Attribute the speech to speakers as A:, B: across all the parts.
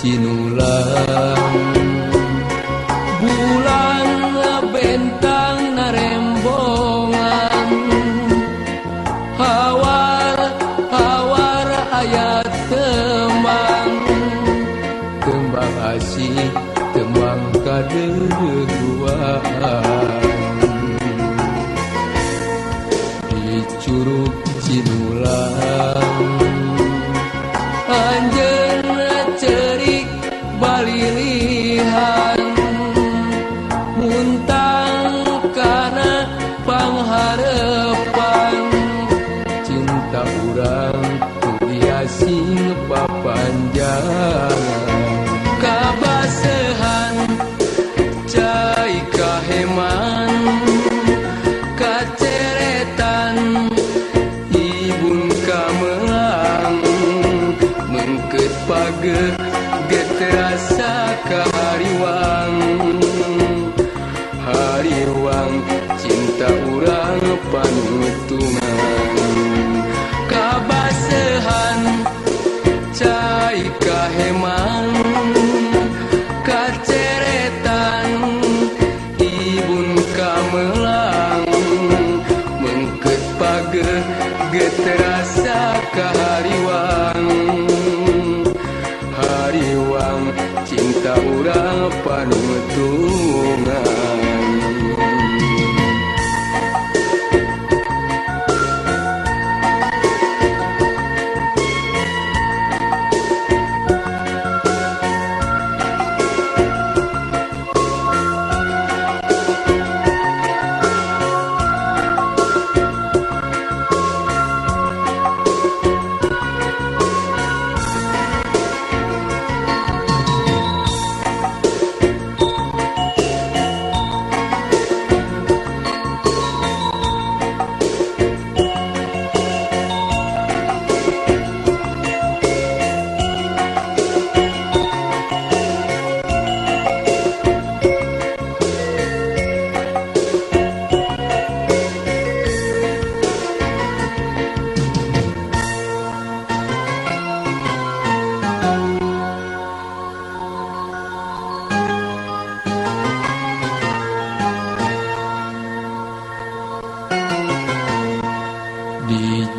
A: Cinulang bulan bentang narembongan hawar hawar ayat temang kembang asih temang kadeguan di curug kasihan Muntang karena pengharapan. Cinta orang ku hiasi panjang Kabasehan cai kaheman Get, get terasa kahariwang hariwang cinta urang panutungan. Kabasehan cai kaheman. Kaceretan ibun kamelang. Mengket page geterasa kahariwang ura panutup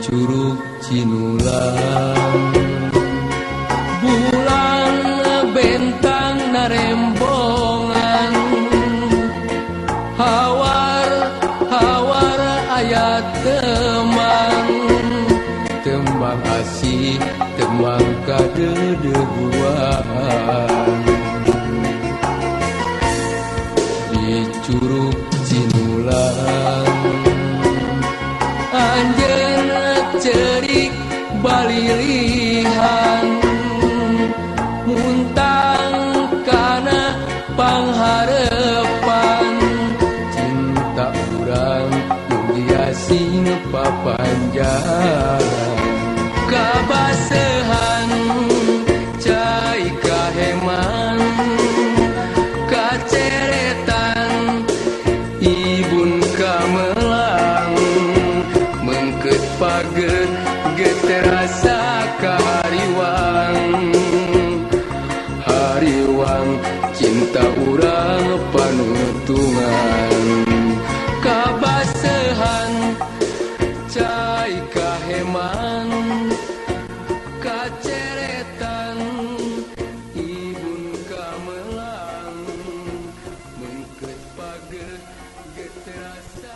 A: Curug Cinulang. Bulan bentang narembongan hawar hawar ayat temang tembang asih tembang kadedeguan di Curug balilihan muntang kana pangharepan cinta urang mugiasing papanjang kabasehan cai kaheman. Kaceretan ibun kamelang. Mengket page geterasa kahariwang hariwang cinta urang.